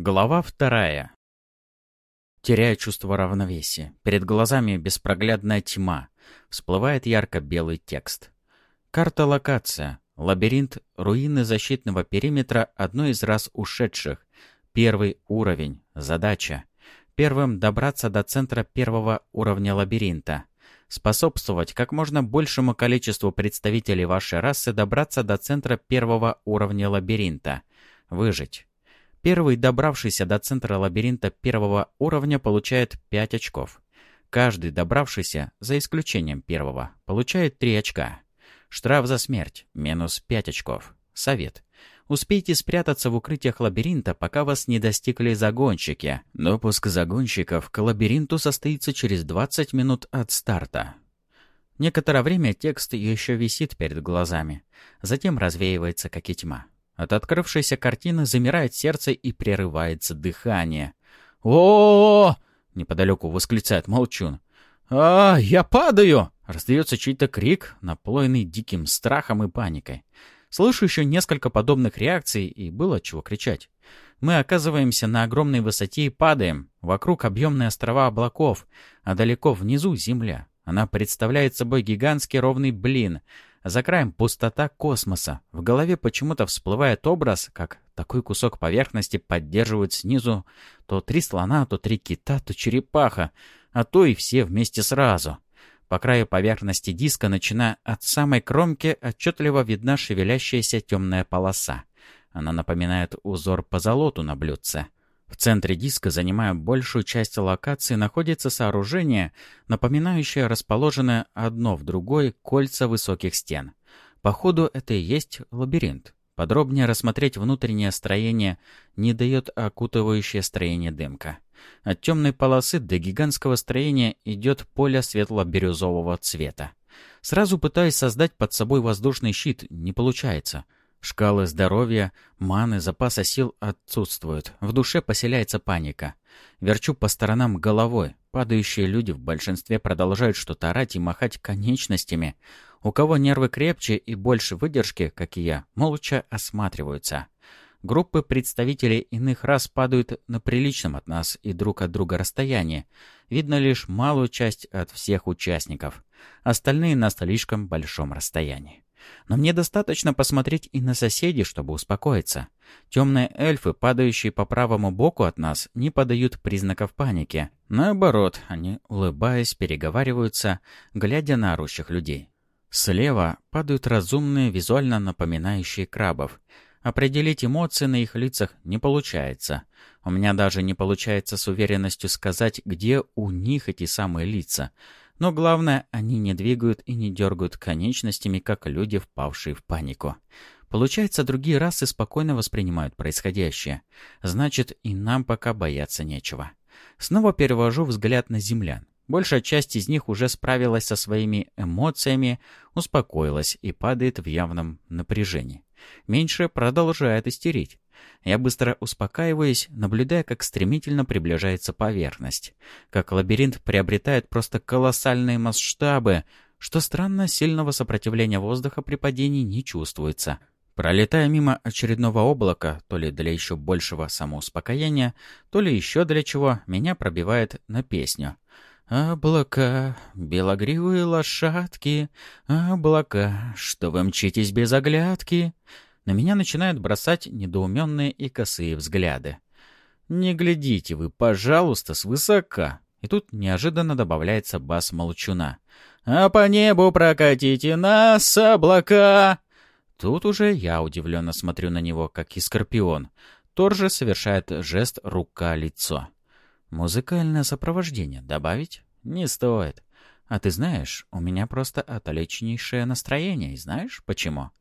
Глава вторая. Теряю чувство равновесия. Перед глазами беспроглядная тьма. Всплывает ярко-белый текст. Карта-локация. Лабиринт руины защитного периметра одной из раз ушедших. Первый уровень. Задача. Первым добраться до центра первого уровня лабиринта. Способствовать как можно большему количеству представителей вашей расы добраться до центра первого уровня лабиринта. Выжить. Первый, добравшийся до центра лабиринта первого уровня, получает 5 очков. Каждый, добравшийся, за исключением первого, получает 3 очка. Штраф за смерть – минус 5 очков. Совет. Успейте спрятаться в укрытиях лабиринта, пока вас не достигли загонщики. Допуск загонщиков к лабиринту состоится через 20 минут от старта. Некоторое время текст еще висит перед глазами. Затем развеивается, как и тьма. От открывшейся картины замирает сердце и прерывается дыхание. о, -о, неподалеку восклицает Молчун. «А, я падаю!» — раздается чей-то крик, наполненный диким страхом и паникой. Слышу еще несколько подобных реакций, и было чего кричать. Мы оказываемся на огромной высоте и падаем. Вокруг объемные острова облаков, а далеко внизу земля. Она представляет собой гигантский ровный блин, за краем пустота космоса. В голове почему-то всплывает образ, как такой кусок поверхности поддерживают снизу то три слона, то три кита, то черепаха, а то и все вместе сразу. По краю поверхности диска, начиная от самой кромки, отчетливо видна шевелящаяся темная полоса. Она напоминает узор по золоту на блюдце. В центре диска, занимая большую часть локации, находится сооружение, напоминающее расположенное одно в другой кольца высоких стен. Походу, это и есть лабиринт. Подробнее рассмотреть внутреннее строение не дает окутывающее строение дымка. От темной полосы до гигантского строения идет поле светло-бирюзового цвета. Сразу пытаясь создать под собой воздушный щит, не получается — Шкалы здоровья, маны, запаса сил отсутствуют. В душе поселяется паника. Верчу по сторонам головой. Падающие люди в большинстве продолжают что-то орать и махать конечностями. У кого нервы крепче и больше выдержки, как и я, молча осматриваются. Группы представителей иных рас падают на приличном от нас и друг от друга расстоянии. Видно лишь малую часть от всех участников. Остальные на слишком большом расстоянии. Но мне достаточно посмотреть и на соседей, чтобы успокоиться. Темные эльфы, падающие по правому боку от нас, не подают признаков паники. Наоборот, они, улыбаясь, переговариваются, глядя на орущих людей. Слева падают разумные, визуально напоминающие крабов. Определить эмоции на их лицах не получается. У меня даже не получается с уверенностью сказать, где у них эти самые лица. Но главное, они не двигают и не дергают конечностями, как люди, впавшие в панику. Получается, другие расы спокойно воспринимают происходящее. Значит, и нам пока бояться нечего. Снова перевожу взгляд на землян. Большая часть из них уже справилась со своими эмоциями, успокоилась и падает в явном напряжении. Меньше продолжает истерить. Я быстро успокаиваюсь, наблюдая, как стремительно приближается поверхность. Как лабиринт приобретает просто колоссальные масштабы. Что странно, сильного сопротивления воздуха при падении не чувствуется. Пролетая мимо очередного облака, то ли для еще большего самоуспокоения, то ли еще для чего, меня пробивает на песню. «Облака, белогривые лошадки, облака, что вы мчитесь без оглядки?» На меня начинают бросать недоуменные и косые взгляды. «Не глядите вы, пожалуйста, свысока!» И тут неожиданно добавляется бас молчуна. «А по небу прокатите нас, облака!» Тут уже я удивленно смотрю на него, как и скорпион. Тор же совершает жест рука-лицо. Музыкальное сопровождение добавить? Не стоит. А ты знаешь, у меня просто отличнейшее настроение, и знаешь почему?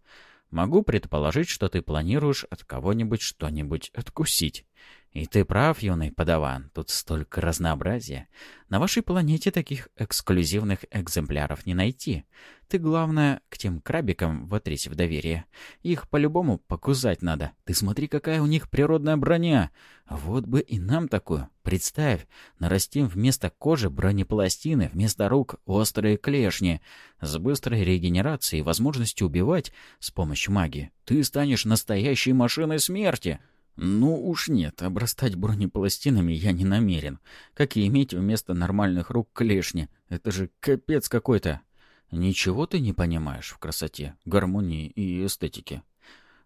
Могу предположить, что ты планируешь от кого-нибудь что-нибудь откусить. И ты прав, юный подаван, тут столько разнообразия. На вашей планете таких эксклюзивных экземпляров не найти. Ты, главное, к тем крабикам вотрись в доверие. Их по-любому покусать надо. Ты смотри, какая у них природная броня. Вот бы и нам такую. Представь, нарастим вместо кожи бронепластины, вместо рук острые клешни. С быстрой регенерацией и возможностью убивать с помощью магии. Ты станешь настоящей машиной смерти. Ну уж нет, обрастать бронепластинами я не намерен. Как и иметь вместо нормальных рук клешни. Это же капец какой-то. Ничего ты не понимаешь в красоте, гармонии и эстетике.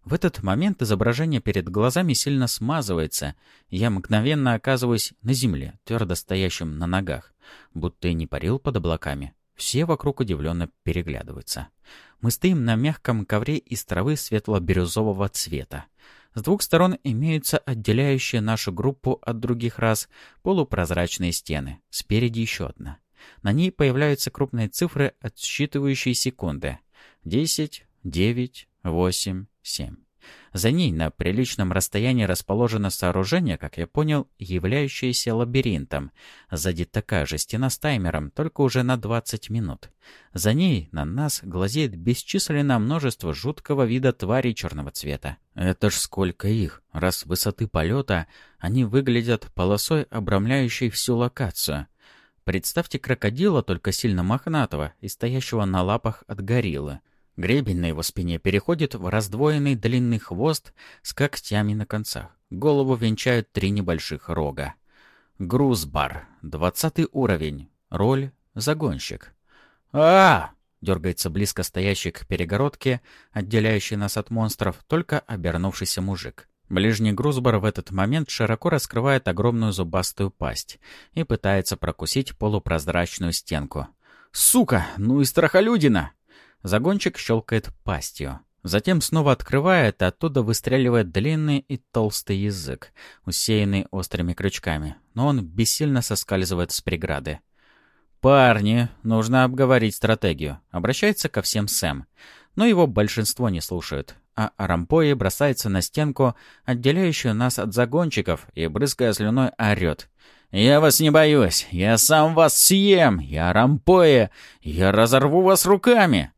В этот момент изображение перед глазами сильно смазывается, я мгновенно оказываюсь на земле, твердо стоящим на ногах, будто и не парил под облаками. Все вокруг удивленно переглядываются. Мы стоим на мягком ковре из травы светло-бирюзового цвета. С двух сторон имеются отделяющие нашу группу от других рас полупрозрачные стены. Спереди еще одна. На ней появляются крупные цифры, отсчитывающие секунды. Десять, девять, восемь, семь. За ней на приличном расстоянии расположено сооружение, как я понял, являющееся лабиринтом. Сзади такая же стена с таймером, только уже на 20 минут. За ней на нас глазеет бесчисленное множество жуткого вида тварей черного цвета. Это ж сколько их! Раз высоты полета, они выглядят полосой, обрамляющей всю локацию. Представьте крокодила, только сильно мохнатого и стоящего на лапах от гориллы. Гребень на его спине переходит в раздвоенный длинный хвост с когтями на концах. Голову венчают три небольших рога. Грузбар. Двадцатый уровень. Роль — загонщик. а, дергается близко стоящий к перегородке, отделяющий нас от монстров, только обернувшийся мужик. Ближний грузбар в этот момент широко раскрывает огромную зубастую пасть и пытается прокусить полупрозрачную стенку. «Сука! Ну и страхолюдина!» Загончик щелкает пастью. Затем снова открывает, и оттуда выстреливает длинный и толстый язык, усеянный острыми крючками, но он бессильно соскальзывает с преграды. «Парни, нужно обговорить стратегию», — обращается ко всем Сэм. Но его большинство не слушают, а Арампои бросается на стенку, отделяющую нас от загончиков, и, брызгая слюной, орет. «Я вас не боюсь! Я сам вас съем! Я Рампоя! Я разорву вас руками!»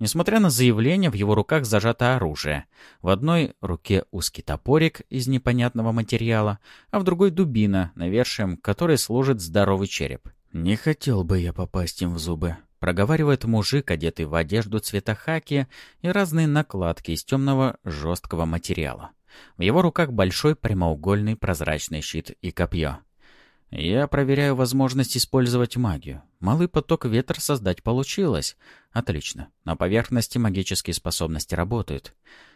Несмотря на заявление, в его руках зажато оружие. В одной руке узкий топорик из непонятного материала, а в другой дубина, навершием которой служит здоровый череп. «Не хотел бы я попасть им в зубы», — проговаривает мужик, одетый в одежду цвета хаки и разные накладки из темного жесткого материала. В его руках большой прямоугольный прозрачный щит и копье. Я проверяю возможность использовать магию. Малый поток ветра создать получилось. Отлично. На поверхности магические способности работают.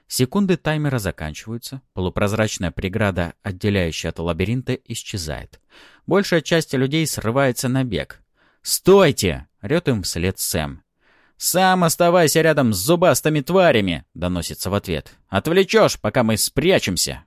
Секунды таймера заканчиваются. Полупрозрачная преграда, отделяющая от лабиринта, исчезает. Большая часть людей срывается на бег. «Стойте!» — рет им вслед Сэм. «Сам оставайся рядом с зубастыми тварями!» — доносится в ответ. «Отвлечешь, пока мы спрячемся!»